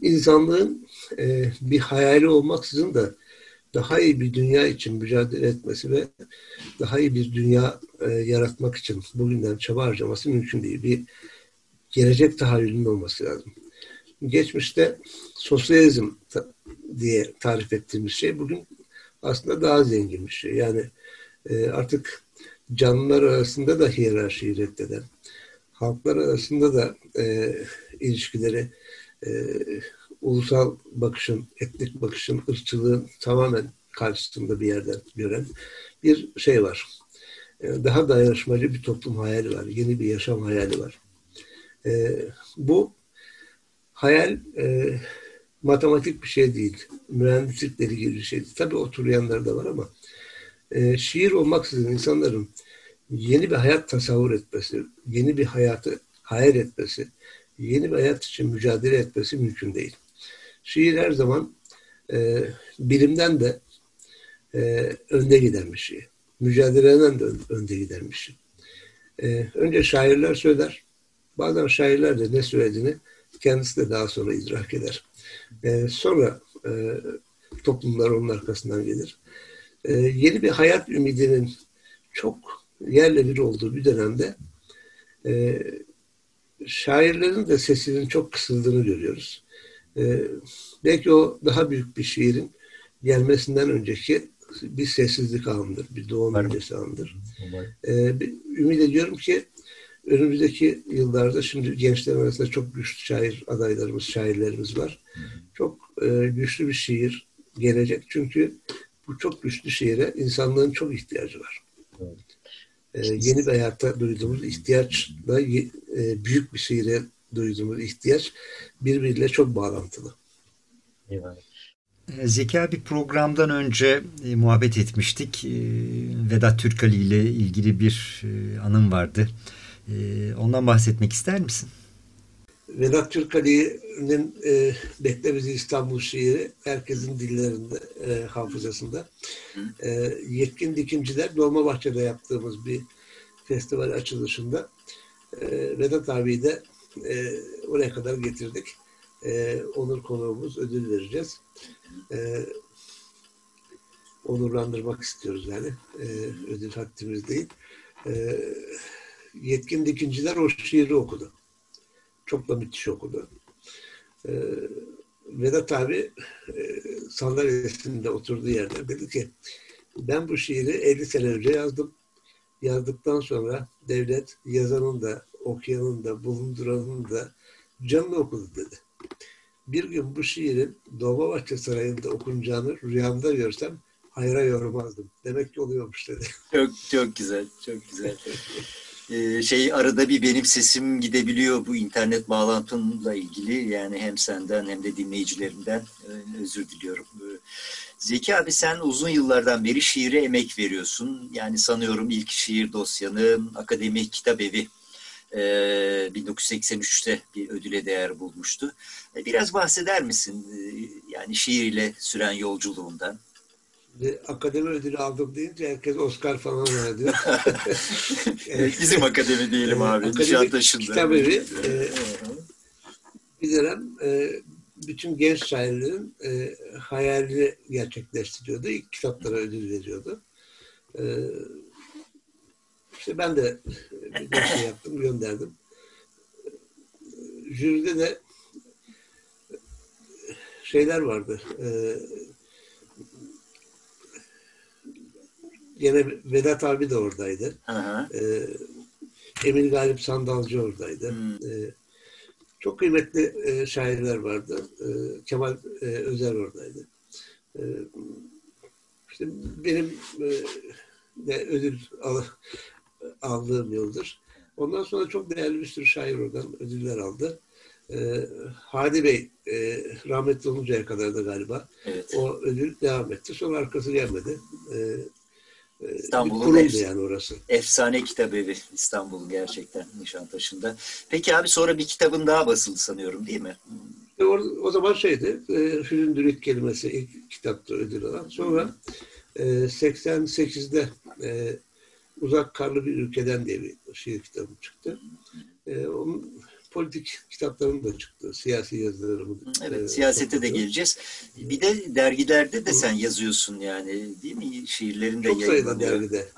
İnsanlığın e, bir hayali olmaksızın da daha iyi bir dünya için mücadele etmesi ve daha iyi bir dünya e, yaratmak için bugünden çaba harcaması mümkün değil. Bir gelecek tahayyülünün olması lazım. Geçmişte sosyalizm diye tarif ettiğimiz şey bugün aslında daha zengin bir şey. Yani e, artık canlılar arasında da hiyerarşiyi reddeden, halklar arasında da e, ilişkileri e, ulusal bakışın, etnik bakışın, ırkçılığın tamamen karşısında bir yerden gören bir şey var. E, daha dayanışmacı bir toplum hayali var. Yeni bir yaşam hayali var. E, bu hayal e, matematik bir şey değil. Mühendislikle ilgili bir şey değil. Tabii oturuyanlar da var ama e, şiir olmaksızın insanların yeni bir hayat tasavvur etmesi, yeni bir hayatı hayal etmesi, yeni bir hayat için mücadele etmesi mümkün değil. Şiir her zaman e, bilimden de e, önde giden bir şey. Mücadeleden de önde giden bir şey. E, önce şairler söyler. Bazen şairler de ne söylediğini kendisi de daha sonra idrak eder. E, sonra e, toplumlar onun arkasından gelir. E, yeni bir hayat ümidinin çok yerle bir olduğu bir dönemde e, şairlerin de sesinin çok kısıldığını görüyoruz. E, belki o daha büyük bir şiirin gelmesinden önceki bir sessizlik anıdır, bir doğum öncesi anıdır. E, ümit ediyorum ki önümüzdeki yıllarda şimdi gençler arasında çok güçlü şair adaylarımız, şairlerimiz var. Çok e, güçlü bir şiir gelecek. Çünkü bu çok güçlü şiire insanlığın çok ihtiyacı var. E, yeni bir hayatta duyduğumuz ihtiyaçla e, büyük bir şiire duyduğumuz ihtiyaç birbiriyle çok bağlantılı. Eyvallah. E, Zeka bir programdan önce e, muhabbet etmiştik. E, Vedat Türkali ile ilgili bir e, anım vardı. E, ondan bahsetmek ister misin? Vedat Türkali'nin e, Bekle Bizi İstanbul şiiri herkesin dillerinde, e, hafızasında. E, Yetkin Dikinciler Dolmabahçe'de yaptığımız bir festival açılışında e, Vedat abiyi de e, oraya kadar getirdik. E, onur konuğumuz, ödül vereceğiz. E, onurlandırmak istiyoruz yani. E, ödül haddimiz değil. E, Yetkin Dikinciler o şiiri okudu çok da müthiş okudu. Ee, Vedat abi e, sandalyesinde oturduğu yerde dedi ki ben bu şiiri 50 sene önce yazdım. Yazdıktan sonra devlet yazanın da, okuyanın da, bulunduranın da canlı okudu dedi. Bir gün bu şiirin Dolmabahçe Sarayı'nda okunacağını rüyamda görsem hayra yormazdım. Demek ki oluyormuş dedi. Çok çok güzel, çok güzel. (laughs) Ee, şey arada bir benim sesim gidebiliyor bu internet bağlantımla ilgili yani hem senden hem de dinleyicilerimden e, özür diliyorum. Ee, Zeki abi sen uzun yıllardan beri şiire emek veriyorsun. Yani sanıyorum ilk şiir dosyanı Akademi Kitap Evi 1983'te e, bir ödüle değer bulmuştu. E, biraz bahseder misin yani şiir ile süren yolculuğundan? Akademi ödülü aldım deyince herkes Oscar falan veriyor. (laughs) Bizim akademi diyelim abi. Nişantaşı'nda. Kitap evi. E, bir dönem e, bütün genç şairlerin e, hayalini gerçekleştiriyordu. İlk kitaplara ödül veriyordu. E, işte ben de bir şey yaptım, gönderdim. Jüride de şeyler vardı. E, Gene Vedat abi de oradaydı. Ee, Emin Galip Sandalcı oradaydı. Ee, çok kıymetli e, şairler vardı. Ee, Kemal e, Özer oradaydı. Ee, işte benim e, de ödül al, aldığım yıldır. Ondan sonra çok değerli bir sürü şair oradan ödüller aldı. Ee, Hadi Bey e, rahmetli oluncaya kadar da galiba evet. o ödül devam etti. Sonra arkası gelmedi. E, İstanbul'un kurumdu yani orası. Efsane kitap evi İstanbul'un gerçekten Nişantaşı'nda. Peki abi sonra bir kitabın daha basıldı sanıyorum değil mi? E, o, o zaman şeydi, e, Hüründürük kelimesi ilk kitapta ödül alan. Sonra e, 88'de e, Uzak Karlı Bir Ülkeden diye bir şiir kitabı çıktı. E, onun politik kitaplarım da çıktı. Siyasi yazılarım. Evet, e, siyasete de geleceğiz. Bir de dergilerde de sen yazıyorsun yani değil mi? Şiirlerin de Çok sayıda dergide.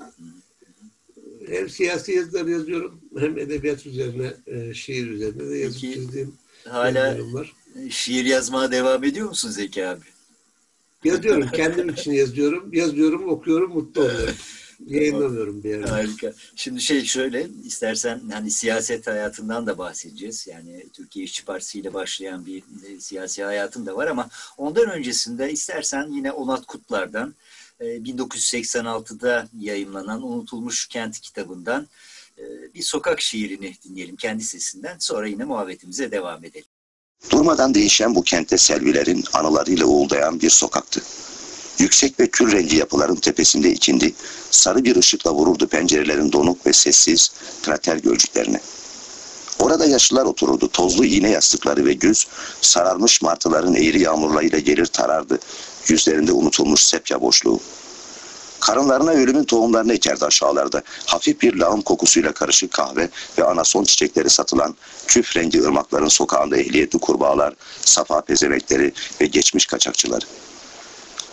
Hem siyasi yazılar yazıyorum hem edebiyat üzerine, e, şiir üzerine de yazıp Peki, çizdiğim Hala var. şiir yazmaya devam ediyor musun Zeki abi? Yazıyorum, kendim için yazıyorum. Yazıyorum, okuyorum, mutlu oluyorum. (laughs) Yayınlamıyorum bir yerde. Harika. Şimdi şey şöyle istersen hani siyaset hayatından da bahsedeceğiz. Yani Türkiye İşçi Partisi ile başlayan bir e, siyasi hayatın da var ama ondan öncesinde istersen yine Onat Kutlar'dan e, 1986'da yayımlanan Unutulmuş Kent kitabından e, bir sokak şiirini dinleyelim kendi sesinden. Sonra yine muhabbetimize devam edelim. Durmadan değişen bu kentte selvilerin anılarıyla uğuldayan bir sokaktı. Yüksek ve kül rengi yapıların tepesinde ikindi, sarı bir ışıkla vururdu pencerelerin donuk ve sessiz krater gölcüklerine. Orada yaşlılar otururdu, tozlu iğne yastıkları ve güz, sararmış martıların eğri yağmurlarıyla gelir tarardı, yüzlerinde unutulmuş sepya boşluğu. Karınlarına ölümün tohumlarını ekerdi aşağılarda. Hafif bir lağım kokusuyla karışık kahve ve anason çiçekleri satılan küf rengi ırmakların sokağında ehliyetli kurbağalar, safa pezemekleri ve geçmiş kaçakçıları.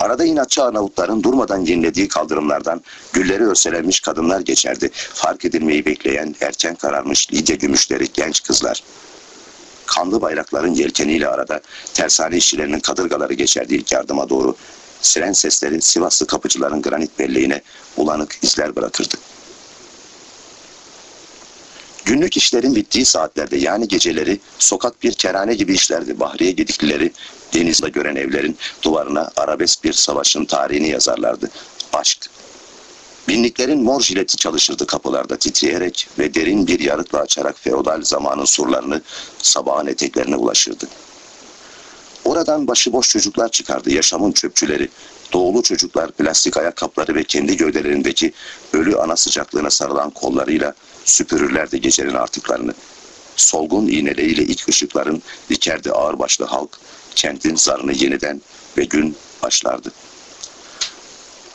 Arada inatçı Arnavutların durmadan yenilediği kaldırımlardan gülleri örselenmiş kadınlar geçerdi. Fark edilmeyi bekleyen erken kararmış Lidya gümüşleri genç kızlar. Kanlı bayrakların yelkeniyle arada tersane işçilerinin kadırgaları geçerdi ilk yardıma doğru. Siren sesleri Sivaslı kapıcıların granit belleğine bulanık izler bırakırdı. Günlük işlerin bittiği saatlerde yani geceleri sokak bir kerhane gibi işlerdi. Bahriye gediklileri denizde gören evlerin duvarına arabesk bir savaşın tarihini yazarlardı. Aşk. Binliklerin mor jileti çalışırdı kapılarda titreyerek ve derin bir yarıkla açarak feodal zamanın surlarını sabahın eteklerine ulaşırdı. Oradan başıboş çocuklar çıkardı yaşamın çöpçüleri. Doğulu çocuklar plastik ayakkabıları ve kendi gövdelerindeki ölü ana sıcaklığına sarılan kollarıyla süpürürlerdi gecenin artıklarını. Solgun iğneleriyle ilk ışıkların dikerdi ağırbaşlı halk, kentin zarını yeniden ve gün başlardı.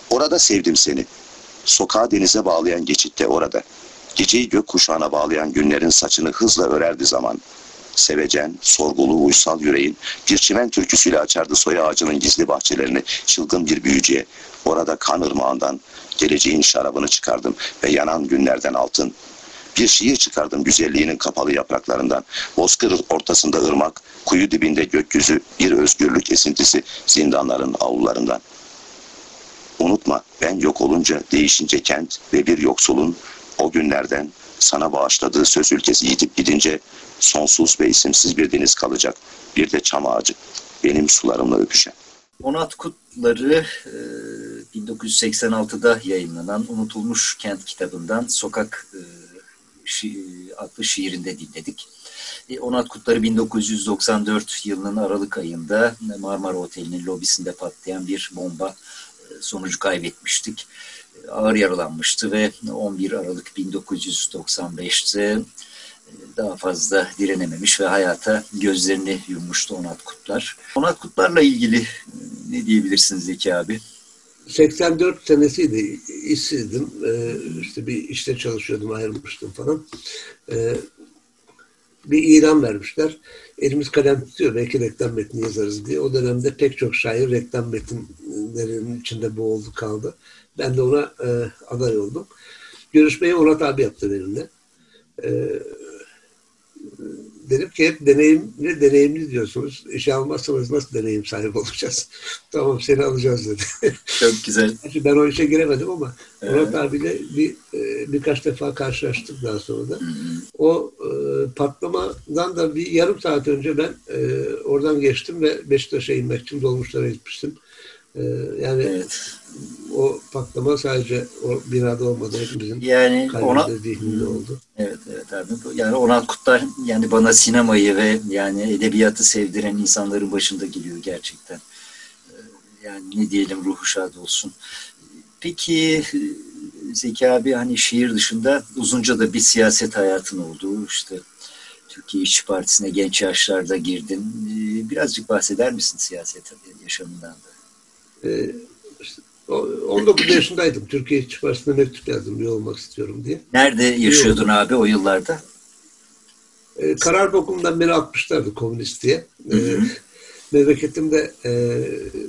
Orada sevdim seni. Sokağı denize bağlayan geçitte orada. Geceyi gök kuşağına bağlayan günlerin saçını hızla örerdi zaman. Sevecen, sorgulu, uysal yüreğin bir çimen türküsüyle açardı soy ağacının gizli bahçelerini çılgın bir büyücüye. Orada kan ırmağından geleceğin şarabını çıkardım ve yanan günlerden altın. Bir şiir çıkardım güzelliğinin kapalı yapraklarından. Bozkır ortasında ırmak, kuyu dibinde gökyüzü, bir özgürlük esintisi zindanların avlularından. Unutma ben yok olunca değişince kent ve bir yoksulun o günlerden sana bağışladığı söz ülkesi yitip gidince sonsuz ve isimsiz bir deniz kalacak. Bir de çam ağacı benim sularımla öpüşen. Onat Kutlar'ı e, 1986'da yayınlanan Unutulmuş Kent kitabından Sokak e, şi, adlı şiirinde dinledik. E, Onat Kutlar'ı 1994 yılının Aralık ayında Marmara Oteli'nin lobisinde patlayan bir bomba e, sonucu kaybetmiştik. E, ağır yaralanmıştı ve 11 Aralık 1995'te daha fazla direnememiş ve hayata gözlerini yummuştu Onat Kutlar. Onat Kutlar'la ilgili ne diyebilirsiniz Zeki abi? 84 senesiydi. işsizdim. Ee, işte bir işte çalışıyordum, ayrılmıştım falan. Ee, bir ilan vermişler. Elimiz kalem tutuyor, belki reklam metni yazarız diye. O dönemde pek çok şair reklam metinlerinin içinde boğuldu kaldı. Ben de ona e, aday oldum. Görüşmeyi Onat abi yaptı benimle. Ee, dedim ki hep deneyimli deneyimli diyorsunuz. İşe almazsanız nasıl deneyim sahibi olacağız? (laughs) tamam seni alacağız dedi. (laughs) Çok güzel. ben o işe giremedim ama evet. Murat abiyle bir, e, birkaç defa karşılaştık daha sonra da. O e, patlamadan da bir yarım saat önce ben e, oradan geçtim ve Beşiktaş'a inmek için dolmuşlara gitmiştim. E, yani evet. o patlama sadece o binada olmadı. Hepimizin yani ona, zihninde oldu. Evet, evet abi. Yani Onat Kutlar yani bana sinemayı ve yani edebiyatı sevdiren insanların başında geliyor gerçekten. Yani ne diyelim ruhu şad olsun. Peki Zeki abi hani şiir dışında uzunca da bir siyaset hayatın olduğu işte Türkiye İşçi Partisi'ne genç yaşlarda girdin. Ee, birazcık bahseder misin siyaset yaşamından da? Ee, işte 19 yaşındaydım. Türkiye İşçi Partisi'ne mektup yazdım bir olmak istiyorum diye. Nerede yaşıyordun abi o yıllarda? Ee, karar bakımından beni atmışlardı komünist diye. Ee, memleketimde e,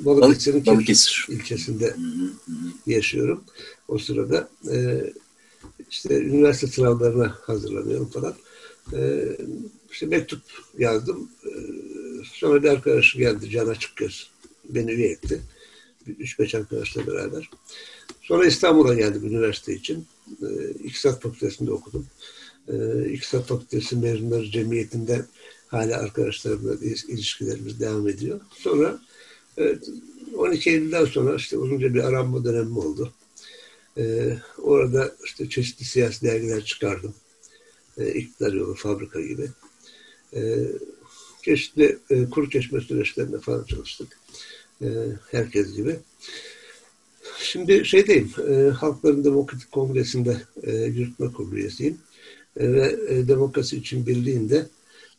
Balıkesir'in Balıkesir ilçesinde hı hı. yaşıyorum. O sırada e, işte üniversite sınavlarına hazırlanıyorum falan. E, işte mektup yazdım. E, sonra bir arkadaşım geldi Can Açıkgöz. Beni üye etti. Üç beş arkadaşla beraber. Sonra İstanbul'a geldim üniversite için. E, İktisat Fakültesi'nde okudum. E, İktisat Fakültesi Mezunları Cemiyeti'nde hala arkadaşlarımla ilişkilerimiz devam ediyor. Sonra 12 Eylül'den sonra işte uzunca bir aranma dönemim oldu. Ee, orada işte çeşitli siyasi dergiler çıkardım. Ee, İktidar yolu, fabrika gibi. Ee, çeşitli e, çeşme süreçlerinde falan çalıştık. Ee, herkes gibi. Şimdi şeydeyim, e, Halkların Demokratik Kongresi'nde e, yürütme kurulu üyesiyim. E, ve e, Demokrasi için Birliği'nde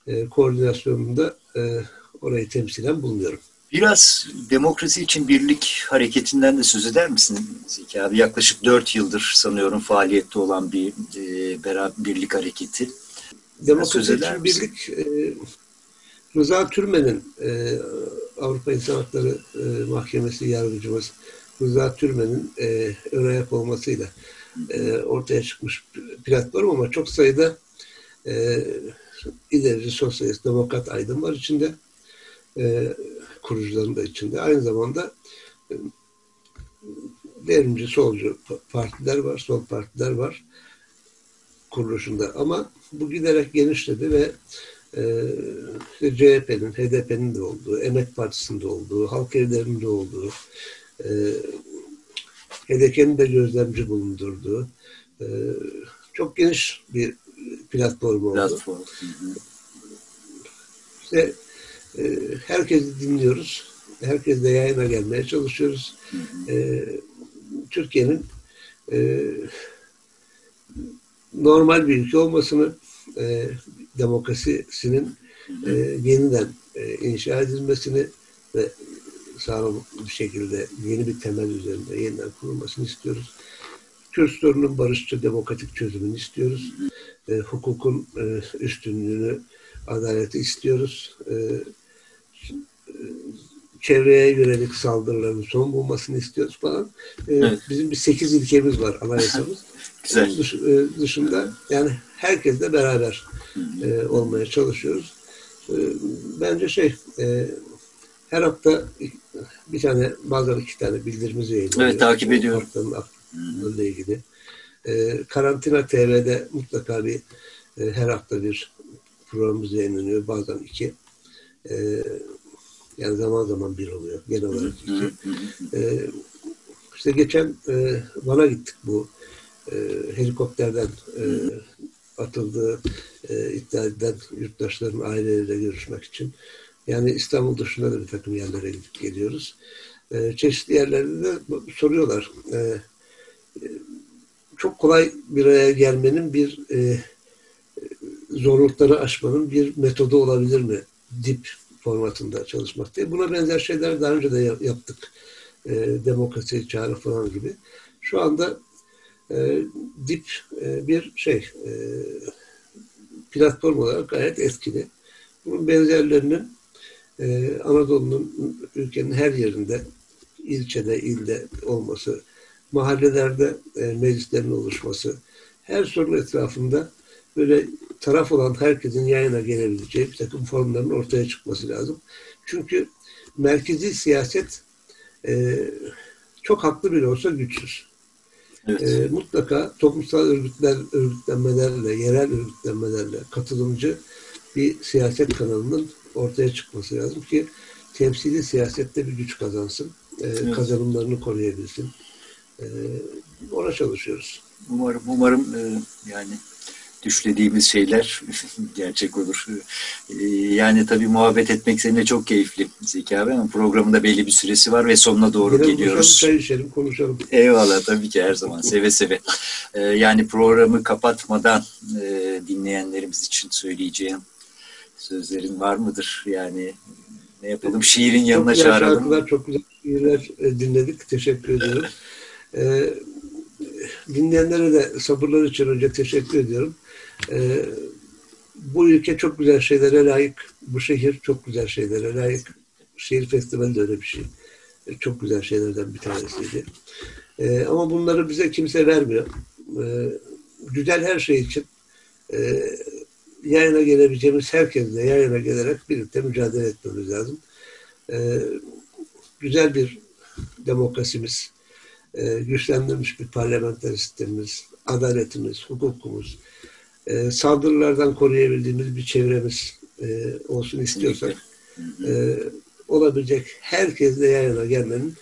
e, koordinasyonunda e, orayı temsilen bulunuyorum. Biraz demokrasi için birlik hareketinden de söz eder misin Zeki abi? Yaklaşık dört yıldır sanıyorum faaliyette olan bir e, beraber birlik hareketi. Demokrasi için birlik e, Rıza Türmen'in e, Avrupa İnsan Hakları e, Mahkemesi yargıcımız Rıza Türmen'in e, ön ayak olmasıyla e, ortaya çıkmış platform ama çok sayıda e, ilerici sosyalist demokrat aydın var içinde. E, kurucuların da içinde. Aynı zamanda e, devrimci solcu partiler var, sol partiler var kuruluşunda. Ama bu giderek genişledi ve işte CHP'nin, HDP'nin de olduğu, Emek Partisi'nin de olduğu, Halk Evleri'nin de olduğu, e, HDP'nin de gözlemci bulundurduğu e, çok geniş bir platform oldu. Platform. İşte e, herkesi dinliyoruz. Herkesle yayına gelmeye çalışıyoruz. Türkiye'nin normal bir ülke olmasını, e, demokrasisinin e, yeniden e, inşa edilmesini ve sağlam bir şekilde yeni bir temel üzerinde yeniden kurulmasını istiyoruz. Kürt sorunun barışçı demokratik çözümünü istiyoruz. E, hukukun e, üstünlüğünü, adaleti istiyoruz. E, çevreye yönelik saldırıların son bulmasını istiyoruz falan. Ee, evet. Bizim bir sekiz ilkemiz var anayasamız. (laughs) Güzel. Onun dış, e, dışında yani herkesle beraber e, olmaya çalışıyoruz. E, bence şey e, her hafta bir tane bazen iki tane bildirimiz yayınlıyoruz. Evet takip ediyorum. Haftanın ile ilgili. E, Karantina TV'de mutlaka bir e, her hafta bir programımız yayınlanıyor. Bazen iki. E, yani zaman zaman bir oluyor. Genel olarak iki. Ee, işte geçen e, Van'a gittik bu e, helikopterden e, atıldığı e, iddia edilen yurttaşların aileleriyle görüşmek için. Yani İstanbul dışında da bir takım yerlere gidip geliyoruz. E, çeşitli yerlerde de soruyorlar. E, e, çok kolay bir araya gelmenin bir e, zorlukları aşmanın bir metodu olabilir mi? Dip formatında çalışmaktayım. Buna benzer şeyler daha önce de yaptık. E, demokrasi çağrı falan gibi. Şu anda e, dip e, bir şey e, platform olarak gayet etkili. Bunun benzerlerinin e, Anadolu'nun ülkenin her yerinde ilçede, ilde olması, mahallelerde e, meclislerin oluşması, her sorun etrafında böyle taraf olan herkesin yayına gelebileceği bir takım formların ortaya çıkması lazım. Çünkü merkezi siyaset e, çok haklı bile olsa güçsüz. Evet. E, mutlaka toplumsal örgütler, örgütlenmelerle, yerel örgütlenmelerle katılımcı bir siyaset kanalının ortaya çıkması lazım ki temsili siyasette bir güç kazansın, e, evet. kazanımlarını koruyabilsin. E, ona çalışıyoruz. Umarım, umarım e, yani düşlediğimiz şeyler (laughs) gerçek olur. Ee, yani tabii muhabbet etmek seninle çok keyifli Zeki abi ama programında belli bir süresi var ve sonuna doğru Gidelim, geliyoruz. Çay içelim, konuşalım. Eyvallah tabii ki her zaman seve seve. Ee, yani programı kapatmadan e, dinleyenlerimiz için söyleyeceğim sözlerin var mıdır? Yani ne yapalım? Şiirin yanına çok çağıralım. Şarkılar, çok güzel şiirler e, dinledik. Teşekkür ediyorum. Ee, dinleyenlere de sabırlar için önce teşekkür ediyorum. Ee, bu ülke çok güzel şeylere layık. Bu şehir çok güzel şeylere layık. Şehir Festivali de öyle bir şey. E, Çok güzel şeylerden bir tanesiydi. Ee, ama bunları bize kimse vermiyor. Ee, güzel her şey için e, yayına gelebileceğimiz herkesle yayına gelerek birlikte mücadele etmemiz lazım. Ee, güzel bir demokrasimiz, e, güçlendirilmiş bir parlamenter sistemimiz, adaletimiz, hukukumuz, e, saldırılardan koruyabildiğimiz bir çevremiz e, olsun istiyorsak e, olabilecek herkesle yayına gelmenin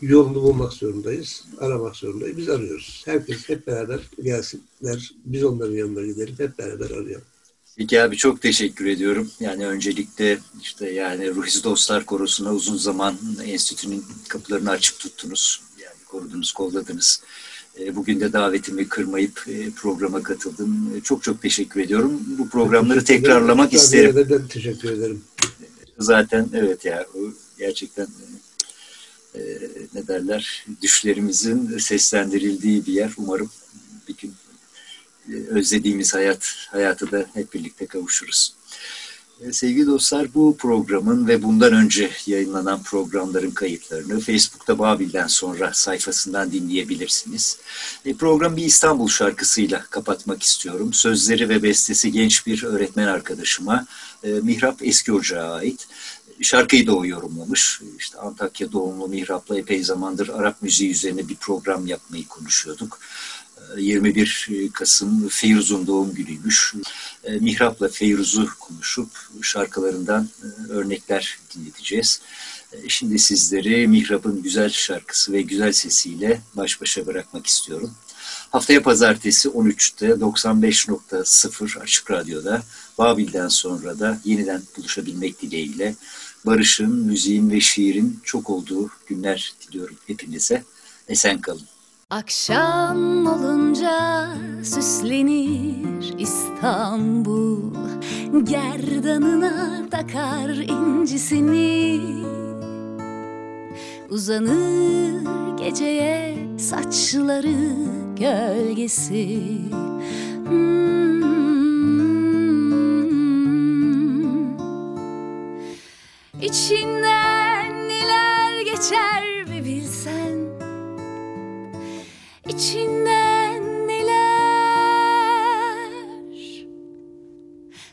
yolunu bulmak zorundayız, aramak zorundayız. Biz arıyoruz. Herkes hep beraber gelsinler, biz onların yanına gidelim, hep beraber arayalım. Peki abi çok teşekkür ediyorum. Yani öncelikle işte yani Ruhiz Dostlar Korosu'na uzun zaman enstitünün kapılarını açık tuttunuz. Yani korudunuz, kolladınız. E, Bugün de davetimi kırmayıp e, programa katıldın. E, Çok çok teşekkür ediyorum. Bu programları tekrarlamak Tekrar isterim. Ben teşekkür ederim. Zaten evet ya o gerçekten e, ne derler düşlerimizin seslendirildiği bir yer. Umarım bir gün özlediğimiz hayat hayatı da hep birlikte kavuşuruz. E, Sevgili dostlar bu programın ve bundan önce yayınlanan programların kayıtlarını Facebook'ta Babil'den sonra sayfasından dinleyebilirsiniz. E, Programı bir İstanbul şarkısıyla kapatmak istiyorum. Sözleri ve bestesi genç bir öğretmen arkadaşıma e, Mihrap Eski Ocağı ait. Şarkıyı da o yorumlamış. İşte Antakya doğumlu Mihrap'la epey zamandır Arap müziği üzerine bir program yapmayı konuşuyorduk. E, 21 Kasım Feyruz'un doğum günüymüş. E, Mihrap'la Feyruz'u konuşup şarkılarından e, örnekler dinleteceğiz. E, Şimdi sizleri Mihrap'ın güzel şarkısı ve güzel sesiyle baş başa bırakmak istiyorum. Haftaya pazartesi 13'te 95.0 Açık Radyo'da Babil'den sonra da yeniden buluşabilmek dileğiyle barışın, müziğin ve şiirin çok olduğu günler diliyorum hepinize. Esen kalın. Akşam olunca süslenir İstanbul. Gerdanına takar incisini. Uzanır geceye saçları gölgesi. Hmm. İçinden neler geçer İçinden neler?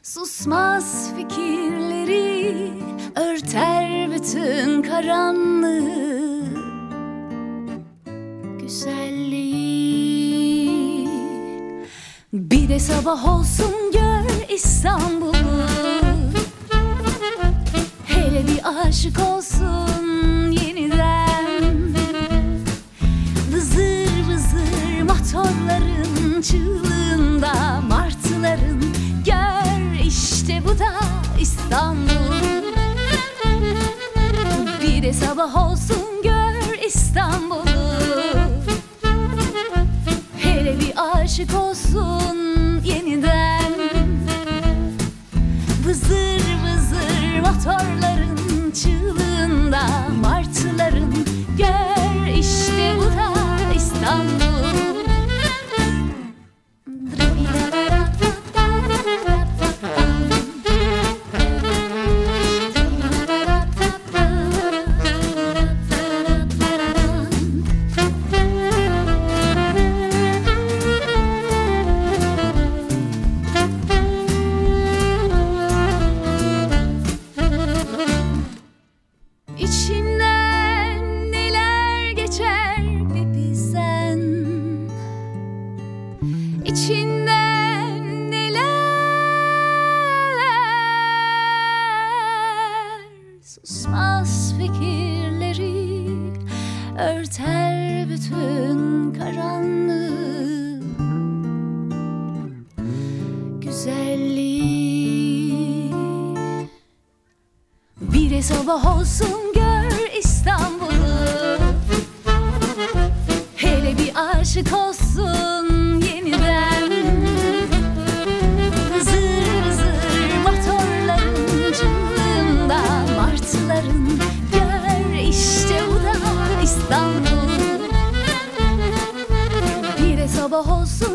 Susmaz fikirleri Örter bütün karanlığı Güzelliği. Bir de sabah olsun gör İstanbul'u. Hele bir aşık olsun İstanbul. Yine sabah olsun